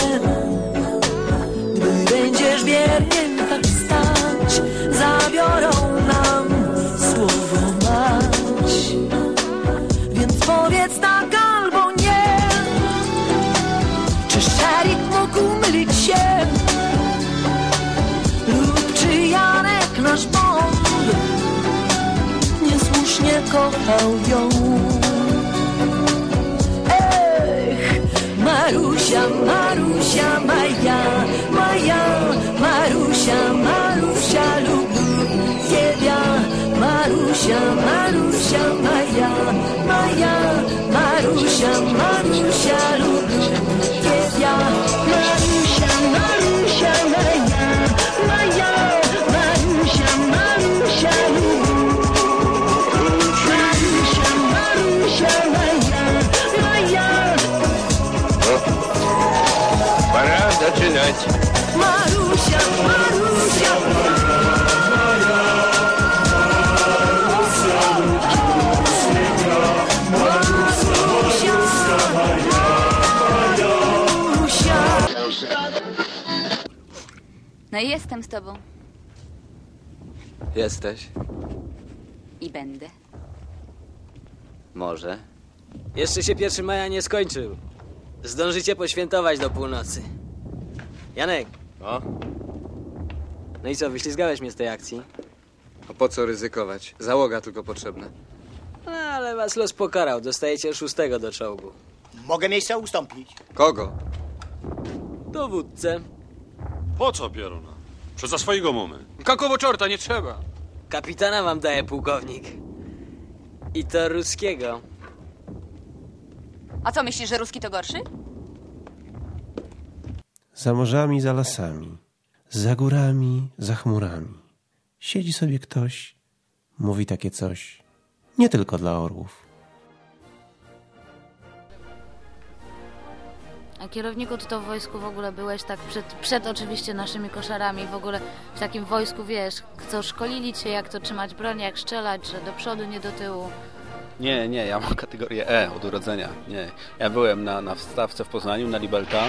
Gdy będziesz wiernie tak stać, zabiorą jestem z tobą. Jesteś? I będę. Może. Jeszcze się 1 maja nie skończył. Zdążycie poświętować do północy. Janek. O? No i co, wyślizgałeś mnie z tej akcji? A po co ryzykować? Załoga tylko potrzebna. No, ale was los pokarał. Dostajecie szóstego do czołgu. Mogę miejsca ustąpić? Kogo? Dowódcę. Po co pieruna? Przez za swojego mamy. Kakowo czorta, nie trzeba. Kapitana wam daje pułkownik. I to ruskiego. A co myślisz, że ruski to gorszy? Za morzami, za lasami, za górami, za chmurami. Siedzi sobie ktoś, mówi takie coś. Nie tylko dla orłów. Kierowniku, to w wojsku w ogóle byłeś tak przed, przed oczywiście naszymi koszarami, w ogóle w takim wojsku, wiesz, co szkolili cię, jak to trzymać broń, jak strzelać, że do przodu, nie do tyłu. Nie, nie, ja mam kategorię E od urodzenia. Nie. Ja byłem na, na wstawce w Poznaniu, na Libelta,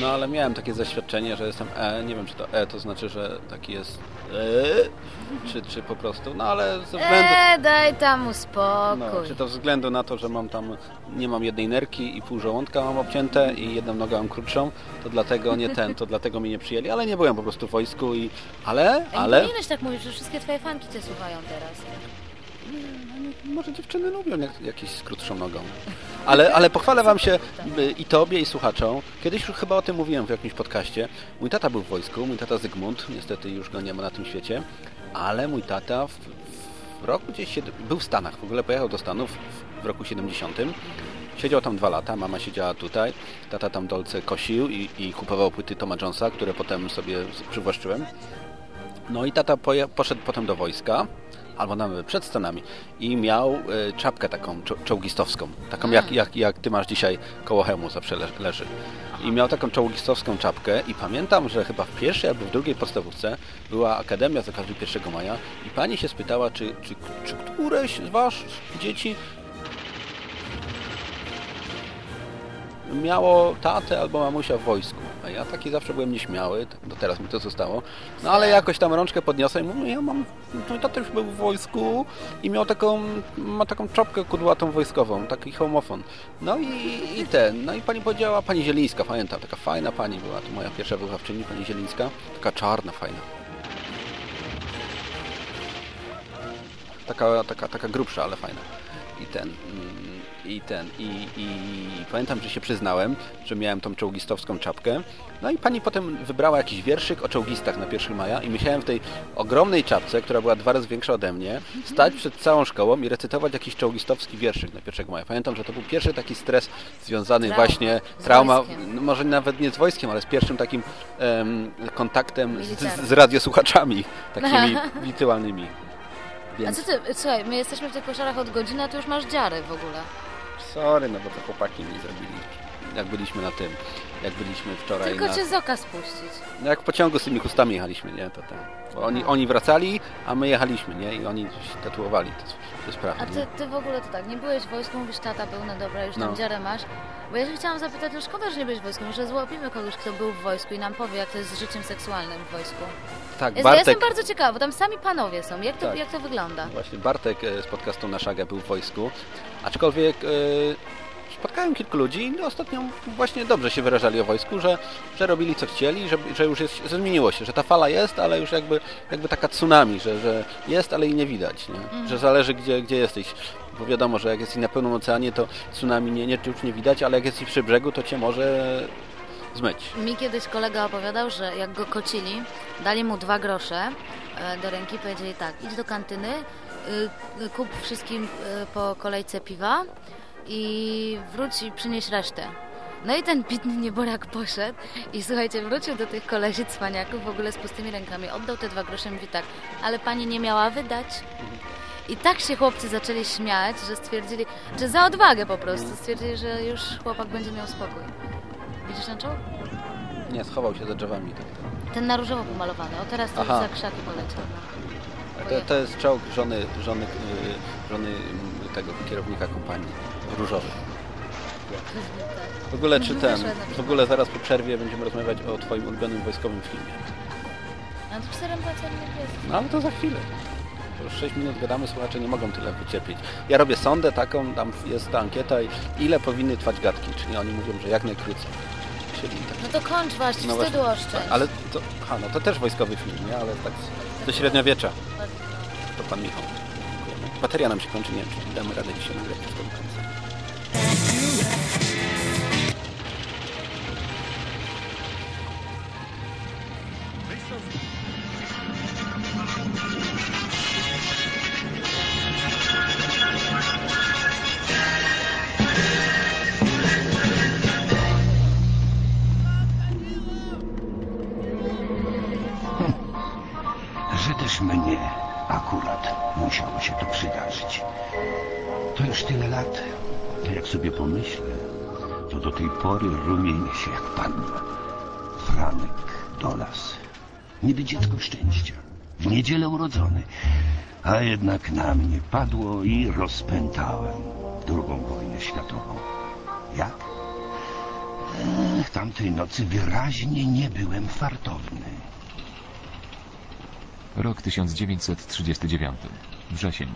no ale miałem takie zaświadczenie, że jestem E. Nie wiem, czy to E to znaczy, że taki jest E, czy, czy po prostu, no ale ze względu... Eee, daj tam No, spokój. czy to ze względu na to, że mam tam, nie mam jednej nerki i pół żołądka mam obcięte i jedną nogę mam krótszą, to dlatego nie ten, to dlatego mnie nie przyjęli, ale nie byłem po prostu w wojsku i, ale, Ej, Nie ale, powinieneś tak mówić, że wszystkie twoje fanki cię słuchają teraz. Może dziewczyny lubią jak, jakiś krótszą nogą. Ale, ale pochwalę wam się y, i tobie i słuchaczom. Kiedyś już chyba o tym mówiłem w jakimś podcaście. Mój tata był w wojsku, mój tata Zygmunt, niestety już go nie ma na tym świecie, ale mój tata w, w roku gdzieś, był w Stanach, w ogóle pojechał do Stanów w, roku 70. Siedział tam dwa lata, mama siedziała tutaj, tata tam dolce kosił i, i kupował płyty Toma Jonesa, które potem sobie przywłaszczyłem. No i tata poszedł potem do wojska albo nawet przed Stanami i miał e, czapkę taką czo- czołgistowską, taką jak, jak, jak ty masz dzisiaj koło hełmu zawsze le- leży. I miał taką czołgistowską czapkę i pamiętam, że chyba w pierwszej albo w drugiej podstawówce była Akademia z okazji 1 maja i pani się spytała, czy, czy, czy któreś z was dzieci miało tatę albo mamusia w wojsku. A ja taki zawsze byłem nieśmiały, tak do teraz mi to zostało. No ale jakoś tam rączkę podniosłem i mówię, ja mam, mój tata już był w wojsku i miał taką, ma taką czopkę kudłatą wojskową, taki homofon. No i, i ten, no i pani powiedziała, pani Zielińska, pamiętam, taka fajna pani była, to moja pierwsza wychowawczyni, pani Zielińska, taka czarna, fajna. Taka, taka, taka grubsza, ale fajna. I ten, mm, i ten, i, i pamiętam, że się przyznałem, że miałem tą czołgistowską czapkę. No i pani potem wybrała jakiś wierszyk o czołgistach na 1 maja i musiałem w tej ogromnej czapce, która była dwa razy większa ode mnie, stać przed całą szkołą i recytować jakiś czołgistowski wierszyk na 1 maja. Pamiętam, że to był pierwszy taki stres związany Trauma. właśnie, Z trauma, no może nawet nie z wojskiem, ale z pierwszym takim em, kontaktem z, z radiosłuchaczami, <laughs> takimi wirtualnymi. A Więc... co ty, słuchaj, my jesteśmy w tych koszarach od godziny, a ty już masz dziary w ogóle. Sorry, no bo to chłopaki mi zrobili. Jak byliśmy na tym, jak byliśmy wczoraj Tylko na... cię z oka spuścić. No jak w pociągu z tymi chustami jechaliśmy, nie? To ten. Bo oni, oni wracali, a my jechaliśmy, nie? I oni się tatuowali, to, to jest prawda. A ty, ty w ogóle to tak, nie byłeś w wojsku, mówisz tata był, no dobra, już tam No. dziarę masz. Bo ja się chciałam zapytać, no szkoda, że nie byłeś w wojsku, może złapimy kogoś, kto był w wojsku i nam powie, jak to jest z życiem seksualnym w wojsku. Tak, Ja, ja jestem Bartek, bardzo ciekawa, bo tam sami panowie są. Jak to, Tak. jak to wygląda? właśnie Bartek e, z podcastu Na Szagę był w wojsku, aczkolwiek e, spotkałem kilku ludzi i ostatnio właśnie dobrze się wyrażali o wojsku, że, że robili co chcieli, że, że już jest, że zmieniło się, że ta fala jest, ale już jakby, jakby taka tsunami, że, że jest, ale i nie widać, nie? Mhm. że zależy gdzie, gdzie jesteś. Bo wiadomo, że jak jesteś na pełnym oceanie, to tsunami nie, nie, już nie widać, ale jak jesteś przy brzegu, to cię może zmyć. Mi kiedyś kolega opowiadał, że jak go kocili, dali mu dwa grosze e, do ręki, powiedzieli tak, idź do kantyny, y, kup wszystkim y, po kolejce piwa i wróć i przynieś resztę. No i ten bitny nieborak poszedł i słuchajcie, wrócił do tych kolesi cwaniaków w ogóle z pustymi rękami. Oddał te dwa grosze i mówi tak, ale pani nie miała wydać. I tak się chłopcy zaczęli śmiać, że stwierdzili, że za odwagę po prostu, stwierdzili, że już chłopak będzie miał spokój. Widzisz ten czołg? Nie, schował się za drzewami. Tak, tak. Ten na różowo pomalowany. O teraz to już Aha. za krzaki poleciał. No. To, to jest czołg żony, żony, y, żony tego kierownika kompanii różowy. W ogóle czy ten, w ogóle zaraz po przerwie będziemy rozmawiać o twoim ulubionym wojskowym filmie. A to czterem pacernych jest. No ale to za chwilę. To już 6 minut gadamy, słuchacze nie mogą tyle wycierpieć. Ja robię sondę taką, tam jest ta ankieta i ile powinny trwać gadki, czyli oni mówią, że jak najkrócej. Czyli tak, No to kończ właśnie, No wstydu właśnie. oszczędź. ale to, aha, no to też wojskowy film, nie? Ale tak do średniowiecza. To pan Michał. Bateria nam się kończy, nie wiem, czy damy radę dzisiaj nagrać jednak na mnie padło i rozpętałem drugą wojnę światową. Jak? Ech, tamtej nocy wyraźnie nie byłem fartowny. Rok 1939. Wrzesień.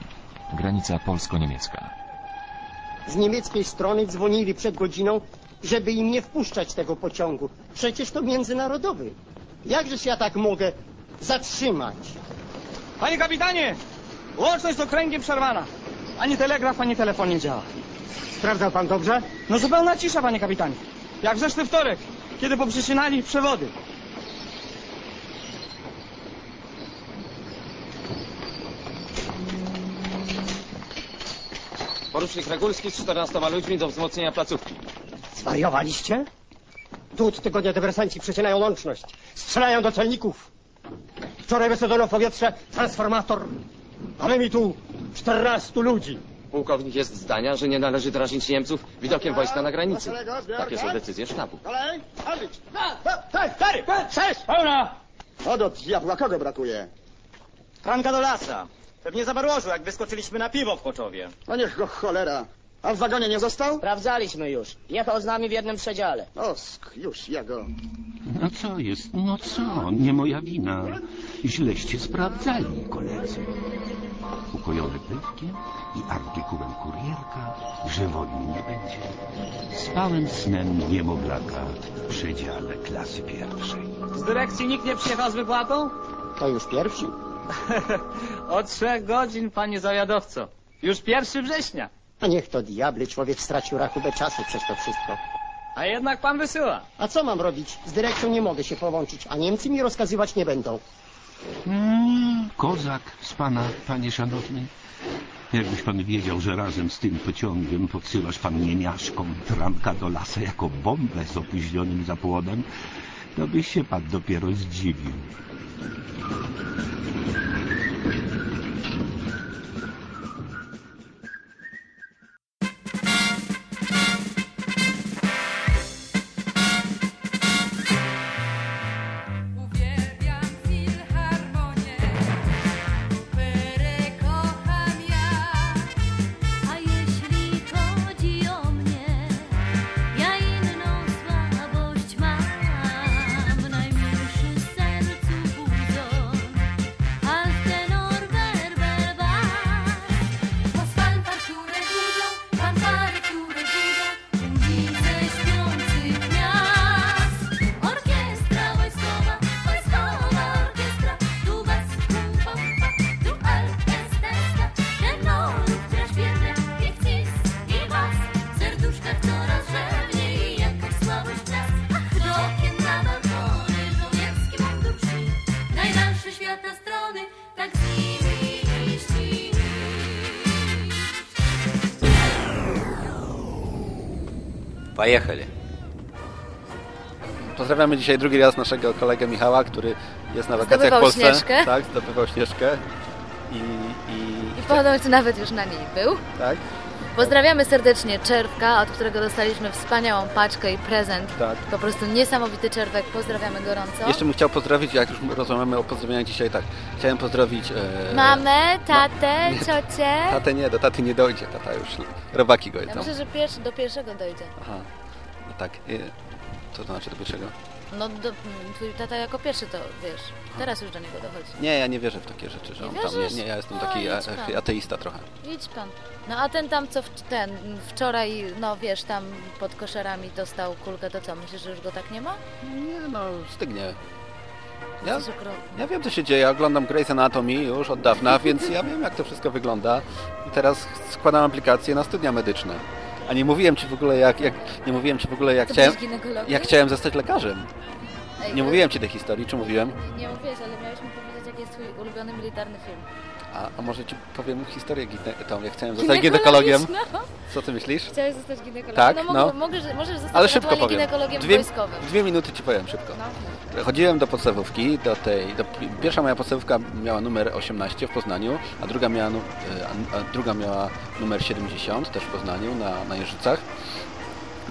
Granica polsko-niemiecka. Z niemieckiej strony dzwonili przed godziną, żeby im nie wpuszczać tego pociągu. Przecież to międzynarodowy. Jakżeż ja tak mogę zatrzymać? Panie kapitanie! Łączność z okręgiem przerwana. Ani telegraf, ani telefon nie działa. Sprawdzał pan dobrze? No zupełna cisza, panie kapitanie. Jak w zeszły wtorek, kiedy poprzycinali przewody. Porucznik Regulski z 14 ludźmi do wzmocnienia placówki. Zwariowaliście? Tu od tygodnia dywersanci przecinają łączność. Strzelają do celników. Wczoraj wysadzono w powietrze transformator. Mamy mi tu 14 ludzi. Pułkownik jest zdania, że nie należy drażnić Niemców widokiem wojska na granicy. Takie są decyzje sztabu. Kolej, odlicz. Hej, stary, sześć! Pełna! O do diabła, kogo brakuje? Franka do lasa. Pewnie zabarłożył, jak wyskoczyliśmy na piwo w Koczowie. No niech go cholera. A w wagonie nie został? Sprawdzaliśmy już. Jechał z nami w jednym przedziale. Osk, już ja go. No co jest? No co? Nie moja wina. Źleście sprawdzali, koledzy. Ukojony pytkiem i artykułem kurierka, że wojny nie będzie. Spałem snem niemowlaka w przedziale klasy pierwszej. Z dyrekcji nikt nie przyjechał z wypłatą? To już pierwszy. <laughs> Od trzech godzin, panie zawiadowco. Już pierwszy września. A niech to diabli, człowiek stracił rachubę czasu przez to wszystko. A jednak pan wysyła. A co mam robić? Z dyrekcją nie mogę się połączyć, a Niemcy mi rozkazywać nie będą. Mm, kozak z pana, panie szanowny. Jakbyś pan wiedział, że razem z tym pociągiem podsyłasz pan niemiaszkom tramka do lasa jako bombę z opóźnionym zapłonem, to byś się pan dopiero zdziwił. Pozdrawiamy dzisiaj drugi raz naszego kolegę Michała, który jest na wakacjach Zdobywał w Polsce. Śnieżkę. Tak, zdobywał śnieżkę. I, i, I ponoć nawet już na niej był. tak, Pozdrawiamy serdecznie Czerwka, od którego dostaliśmy wspaniałą paczkę i prezent. tak. Po prostu niesamowity czerwek. Pozdrawiamy gorąco. Jeszcze bym chciał pozdrowić, jak już rozmawiamy o pozdrowieniach dzisiaj, tak. Chciałem pozdrowić... E, Mamę, tatę, <laughs> Nie, ciocię. Tatę nie, do taty nie dojdzie, tata już robaki go Ja jedzą. myślę, że pierwszy, do pierwszego dojdzie. Aha, no tak. Co to znaczy do pierwszego? No, do, twój tata jako pierwszy to, wiesz, teraz już do niego dochodzi. Nie, ja nie wierzę w takie rzeczy, że Nie on tam... Nie, nie, ja jestem O, taki idź a, pan. ateista trochę. Idź pan. No a ten tam, co w, ten wczoraj, no wiesz, tam pod koszarami dostał kulkę, to co, myślisz, że już go tak nie ma? Nie, no, stygnie. Ja, Jesteś okropny. ja wiem, co się dzieje. Ja oglądam Grey's Anatomy już od dawna, <laughs> więc ja wiem, jak to wszystko wygląda. I teraz składam aplikację na studia medyczne. A nie mówiłem ci w ogóle, jak, jak nie mówiłem ci w ogóle, jak To chciałem, jak chciałem zostać lekarzem. Ej, Nie mówiłem ci tej historii, czy mówiłem? Nie mówiłeś, ale miałeś mi powiedzieć, jaki jest twój ulubiony militarny film. A, a może ci powiem historię tą, jak chciałem zostać ginekologiem. Co ty myślisz? Chciałeś zostać ginekologiem? Tak, no, no. Możesz, możesz zostać Ale szybko powiem. ginekologiem Dwie, wojskowym. dwie minuty ci powiem szybko. No. Chodziłem do podstawówki, do tej, do, pierwsza moja podstawówka miała numer 18 w Poznaniu, a druga miała, e, a druga miała numer 70 też w Poznaniu na, na Jeżycach.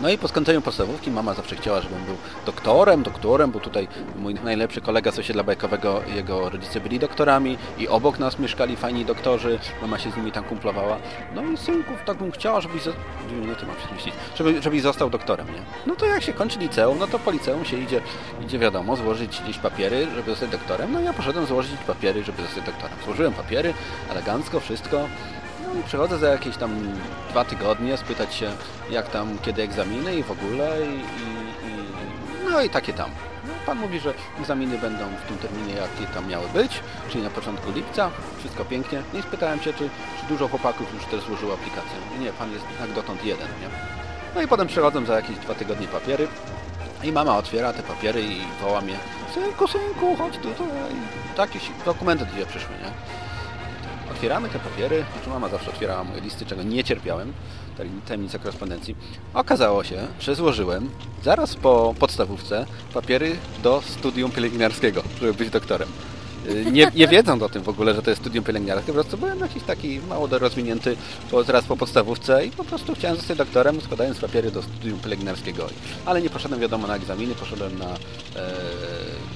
No i po skończeniu podstawówki mama zawsze chciała, żebym był doktorem, doktorem, bo tutaj mój najlepszy kolega z osiedla bajkowego, jego rodzice byli doktorami i obok nas mieszkali fajni doktorzy, mama się z nimi tam kumplowała. No i synków, tak bym chciała, żebyś... Zo... Minuty mam się. Żeby, żebyś został doktorem, nie? No to jak się kończy liceum, no to po liceum się idzie, idzie wiadomo, złożyć gdzieś papiery, żeby zostać doktorem. No ja poszedłem złożyć papiery, żeby zostać doktorem. Złożyłem papiery, elegancko, wszystko. No i przychodzę za jakieś tam dwa tygodnie, spytać się jak tam, kiedy egzaminy i w ogóle i, i, i no i takie tam. No, pan mówi, że egzaminy będą w tym terminie, jakie tam miały być, czyli na początku lipca, wszystko pięknie. No i spytałem się, czy, czy dużo chłopaków już też złożyło aplikację. Nie, pan jest jak dotąd jeden, nie? No i potem przychodzą za jakieś dwa tygodnie papiery i mama otwiera te papiery i woła mnie synku, synku, chodź tutaj. Takie dokumenty dzisiaj przyszły, nie? Otwieramy te papiery, znaczy mama zawsze otwierała moje listy, czego nie cierpiałem, taj- tajemnica korespondencji. Okazało się, że złożyłem zaraz po podstawówce papiery do studium pielęgniarskiego, żeby być doktorem. y, nie, nie wiedząc o tym w ogóle, że to jest studium pielęgniarskie, po prostu byłem jakiś taki mało rozwinięty po, zaraz po podstawówce i po prostu chciałem zostać doktorem, składając papiery do studium pielęgniarskiego. Ale nie poszedłem wiadomo na egzaminy, poszedłem na e,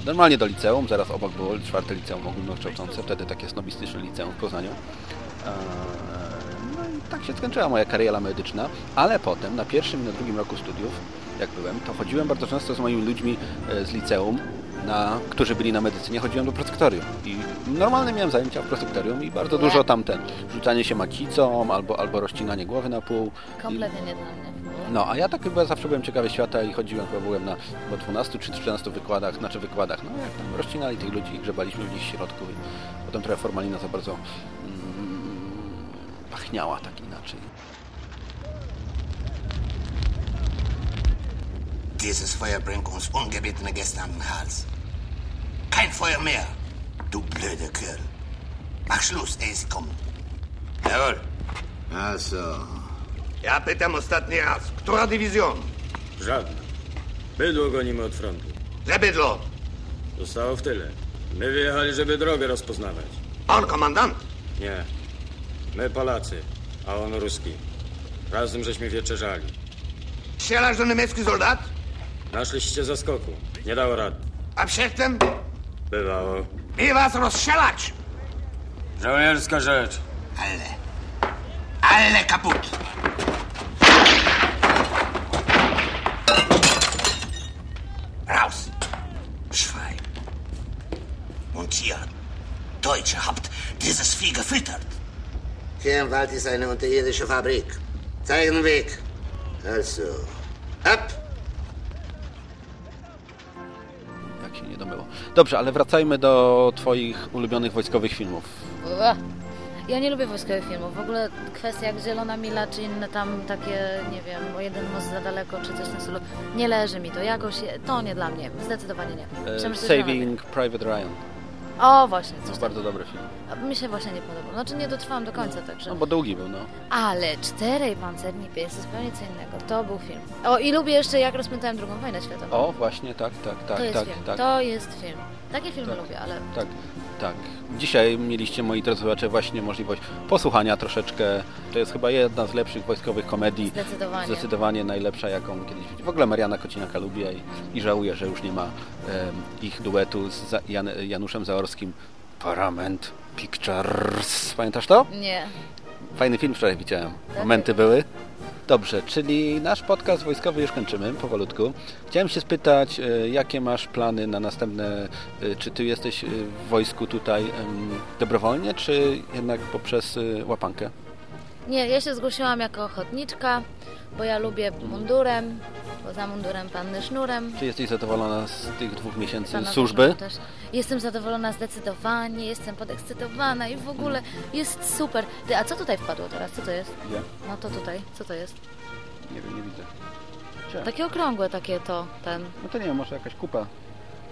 normalnie do liceum, zaraz obok było czwarte liceum ogólnokształcące, wtedy takie snobistyczne liceum w Poznaniu. E, no i tak się skończyła moja kariera medyczna, ale potem na pierwszym i na drugim roku studiów, jak byłem, to chodziłem bardzo często z moimi ludźmi e, z liceum, na, którzy byli na medycynie, chodziłem do prosektorium. I normalnie miałem zajęcia w prosektorium i bardzo dużo tamten. Rzucanie się macicą, albo, albo rozcinanie głowy na pół. Kompletnie nie dla mnie. No, a ja tak chyba zawsze byłem ciekawy świata i chodziłem, chyba byłem na chyba 12 czy 13 wykładach, znaczy wykładach, no jak tam rozcinali tych ludzi i grzebaliśmy gdzieś w środku i potem trochę formalina za bardzo mm, pachniała tak inaczej. Dieses Feuer bringt uns ungebetene Gäste an den Hals. Kein Feuer mehr, du blöder Kerl. Mach Schluss, ehe sie kommen. Jawohl. Also, Ja pytam ostatni raz. Która dywizjon? Żadna. Bydło gonimy od frontu. Że bydło? Zostało w tyle. My wyjechali, żeby drogę rozpoznawać. Pan komandant? Nie. My Polacy, a on Ruski. Razem żeśmy wieczerzali. Strzelasz do niemiecki soldat? Naszliście zaskoku. Nie dało rady. A przedtem? Bywało. I was rozstrzelać! Żołnierska rzecz. alle. Alle kaputt. Raus, Schwein. Und ihr, Deutsche, habt dieses Vieh gefüttert. Hier im Wald ist eine unterirdische Fabrik. Zeigen den Weg. Also, ab! Dobrze, ale wracajmy do Twoich ulubionych wojskowych filmów. Ja nie lubię wojskowych filmów. W ogóle kwestia jak Zielona Mila, czy inne tam takie, nie wiem, o jeden most za daleko, czy coś na stylu. Nie leży mi to jakoś. To nie dla mnie. Zdecydowanie nie. E, Saving Private Ryan. O, właśnie, coś No, bardzo dobry film. A Mi się właśnie nie podobał. Znaczy nie dotrwałam do końca, także... No bo długi był, no. Ale Czterej Pancerni Pies to zupełnie co innego. To był film. O, i lubię jeszcze Jak rozpętałem drugą wojnę światową. O, właśnie, tak, tak, tak, to jest tak, film. tak. To jest film. Takie filmy Tak. lubię, ale... Tak, tak. Dzisiaj mieliście, moi drodzy słuchacze, właśnie możliwość posłuchania troszeczkę. To jest chyba jedna z lepszych wojskowych komedii. Zdecydowanie. Zdecydowanie najlepsza, jaką kiedyś widziałem. W ogóle Mariana Kociniaka lubię i, i żałuję, że już nie ma em, ich duetu z Jan, Januszem Zaorskim. Parament Pictures. Pamiętasz to? Nie. Fajny film wczoraj widziałem. Tak? Momenty były. Dobrze, czyli nasz podcast wojskowy już kończymy powolutku. Chciałem się spytać, e, jakie masz plany na następne... e, Czy ty jesteś e, w wojsku tutaj dobrowolnie, czy jednak poprzez łapankę? Nie, ja się zgłosiłam jako ochotniczka, bo ja lubię mundurem, bo za mundurem panny sznurem. Czy jesteś zadowolona z tych dwóch miesięcy Pana służby? Też. Jestem zadowolona zdecydowanie, jestem podekscytowana i w ogóle jest super. Ty, a co tutaj wpadło teraz? Co to jest? Ja? No to tutaj, co to jest? Nie wiem, nie widzę. Gdzie? Takie okrągłe, takie to, ten. No to nie wiem, może jakaś kupa?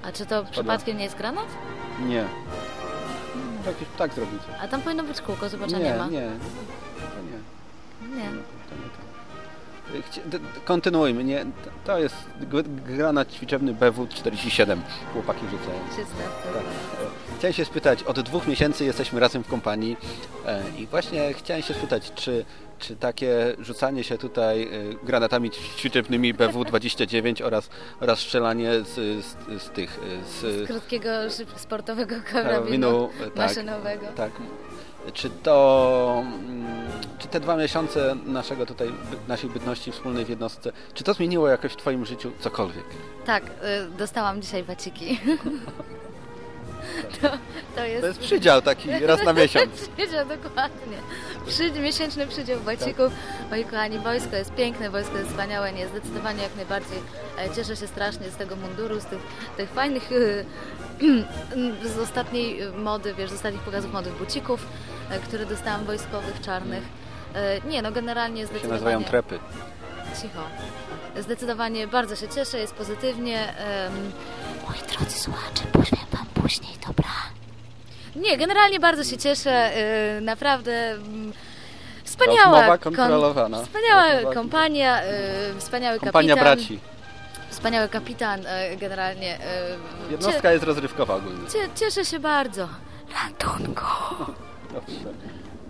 A czy to przypadkiem nie jest granat? Nie. Może jakieś tak zrobić. A tam powinno być kółko, zobacz, nie, nie ma. nie, nie. Nie. Kontynuujmy, nie? To- jest granat ćwiczebny BW-47. Chłopaki rzucają. Tak. Chciałem się spytać, od dwóch miesięcy jesteśmy razem w kompanii e, i właśnie chciałem się spytać, czy, czy takie rzucanie się tutaj e, granatami ćwiczebnymi BW-29 oraz, oraz strzelanie z, z, z tych... e, Z Z, krótkiego, sportowego karabinu, karabinu tak, maszynowego. Tak. Czy to, mm, czy te dwa miesiące naszego tutaj, naszej bytności wspólnej w jednostce, czy to zmieniło jakoś w Twoim życiu cokolwiek? Tak, y, dostałam dzisiaj waciki. <laughs> To, to, jest... To jest przydział taki raz na miesiąc. <laughs> przydział, dokładnie. Przy, miesięczny przydział wacików. Moi kochani, wojsko jest piękne, wojsko jest wspaniałe, nie, zdecydowanie jak najbardziej. E, Cieszę się strasznie z tego munduru, z tych, tych fajnych y, <clears throat> z ostatniej mody, wiesz, z ostatnich pokazów modów bucików, które dostałam wojskowych, czarnych. E, Nie, no generalnie Się zdecydowanie... nazywają trepy. Cicho. Zdecydowanie bardzo się cieszę, jest pozytywnie. Moi drodzy słuchacze, powiem Wam później, dobra? Nie, generalnie bardzo się cieszę. y, Naprawdę mm, wspaniała, kontrolowana. wspaniała kompania, y, wspaniały Kompania kapitan. braci. wspaniały kapitan e, generalnie. e, Jednostka jest rozrywkowa ogólnie. cie, cieszę się bardzo. Ratunku. <laughs> Dobrze.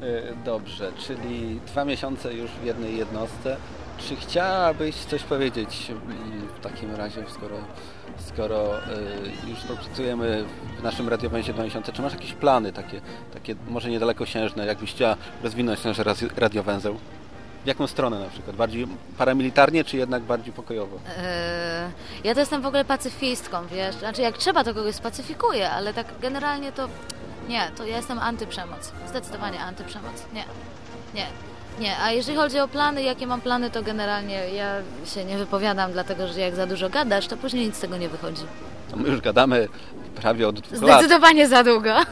E, Dobrze, czyli dwa miesiące już w jednej jednostce. Czy chciałabyś coś powiedzieć mm, w takim razie, skoro, skoro e, już współpracujemy w naszym radiowęzie dwa miesiące? Czy masz jakieś plany takie, takie może niedalekosiężne, jakbyś chciała rozwinąć nasz radiowęzeł? W jaką stronę na przykład? Bardziej paramilitarnie, czy jednak bardziej pokojowo? E, ja to jestem w ogóle pacyfistką, wiesz? Znaczy, jak trzeba, to kogoś spacyfikuję, ale tak generalnie to nie, to ja jestem antyprzemoc. Zdecydowanie antyprzemoc. Nie, nie, nie. A jeżeli chodzi o plany, jakie mam plany, to generalnie ja się nie wypowiadam, dlatego że jak za dużo gadasz, to później nic z tego nie wychodzi. To my już gadamy prawie od dwóch lat. Zdecydowanie za długo. <laughs>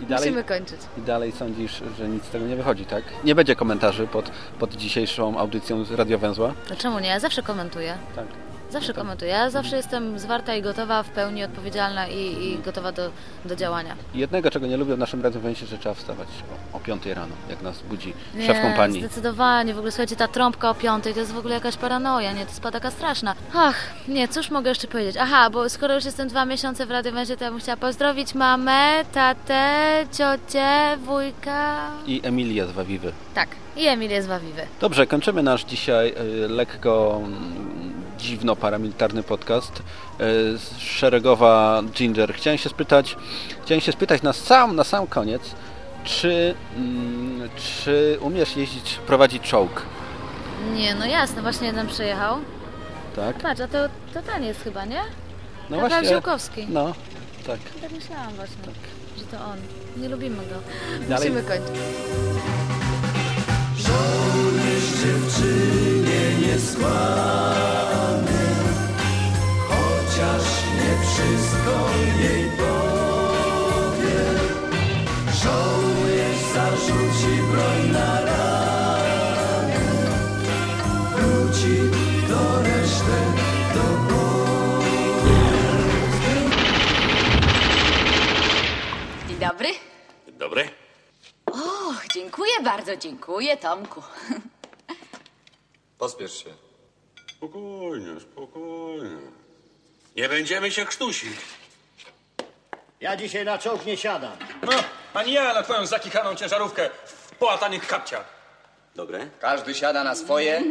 Dalej- Musimy kończyć. I dalej sądzisz, że nic z tego nie wychodzi, tak? Nie będzie komentarzy pod, pod dzisiejszą audycją z Radiowęzła? No czemu nie? Ja zawsze komentuję. Tak. Zawsze komentuję. Ja zawsze jestem zwarta i gotowa, w pełni odpowiedzialna i, i gotowa do, do działania. Jednego, czego nie lubię w naszym radiowęzie, że trzeba wstawać o, o 5 rano, jak nas budzi szef kompanii. zdecydowanie. W ogóle, słuchajcie, ta trąbka o piątej to jest w ogóle jakaś paranoja, nie? To jest taka straszna. Ach, nie, cóż mogę jeszcze powiedzieć? Aha, bo skoro już jestem dwa miesiące w Radiowęzie, to ja bym chciała pozdrowić mamę, tatę, ciocię, wujka. I Emilia z Wawiwy. Tak, i Emil jest wawiwy. Dobrze, kończymy nasz dzisiaj y, lekko mm, dziwno-paramilitarny podcast. Y, szeregowa Ginger. Chciałem się spytać, chciałem się spytać na sam, na sam koniec, czy, mm, czy umiesz jeździć, prowadzić czołg? Nie, no jasne, właśnie jeden przejechał. Tak? Patrz, a to, to ten jest chyba, nie? No Rafał właśnie. Ziółkowski. No, tak. Tak myślałam właśnie, że to on. Nie lubimy go. Dalej. Musimy kończyć. Żołnierz dziewczynie nieskłamie, chociaż wszystko jej powie. Żołnierz zarzuci broń na ramię, wróci do reszty do. Dzień dobry. Dobry? Och, dziękuję bardzo, dziękuję, Tomku. <laughs> Pospiesz się. Spokojnie, spokojnie. Nie będziemy się krztusić. Ja dzisiaj na czołg nie siadam. No, ani ja na twoją zakichaną ciężarówkę w połatanych kapciach. Dobre? Każdy siada na swoje.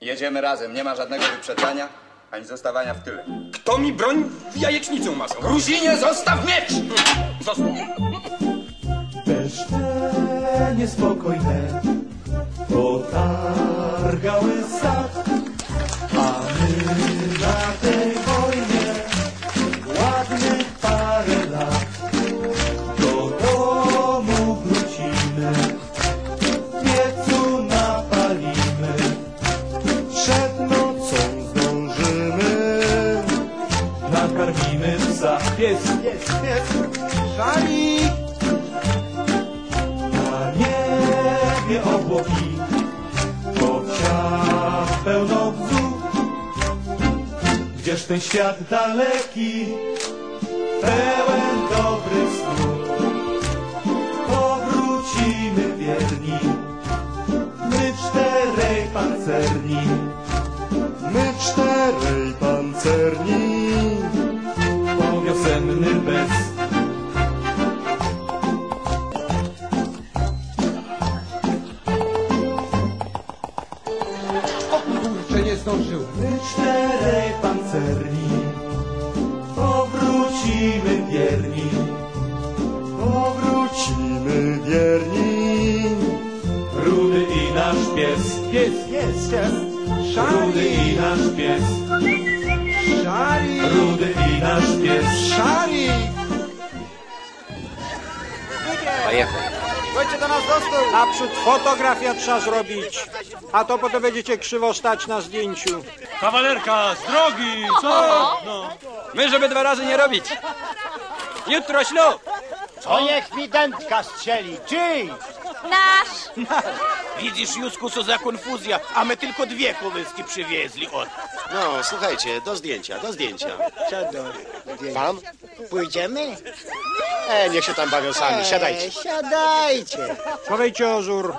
Jedziemy razem. Nie ma żadnego wyprzedzania ani zostawania w tyle. Kto mi broń w jajecznicę umazał? Gruzinie, zostaw miecz! Zostaw. Deszcze niespokojne potargały sad, na tej wojnie ładnych parę lat do domu wrócimy, w piecu napalimy, przed nocą zdążymy, nakarmimy psa. Pies, pies, pies, szalik! Na niebie obłoki, Gdzież ten świat daleki, pełen dobrych snów. Powrócimy wierni, my czterej pancerni, my czterej pancerni. Po wiosenny bez Naprzód fotografia trzeba zrobić. A to potem będziecie krzywo stać na zdjęciu. Kawalerka, z drogi, co? No. My, żeby dwa razy nie robić. Jutro ślub. Co niech mi dętka strzeli? Czyj? Nasz. Widzisz, Jusku, co za konfuzja, a my tylko dwie kołyski przywieźli od... No, słuchajcie, do zdjęcia, do zdjęcia. Co do... Tam? Pójdziemy? E, niech się tam bawią sami, siadajcie. Siadajcie. Powejdźcie ozór,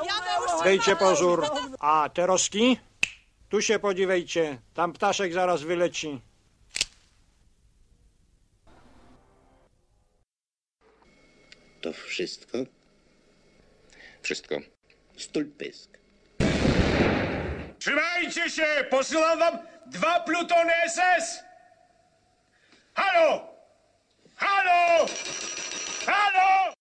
dejcie pozór. A te roski? Tu się podziwiajcie, tam ptaszek zaraz wyleci. To wszystko? Wszystko. Stulpysk. Trzymajcie się! Posyłam wam dwa plutony SS! Halo! Halo! Halo!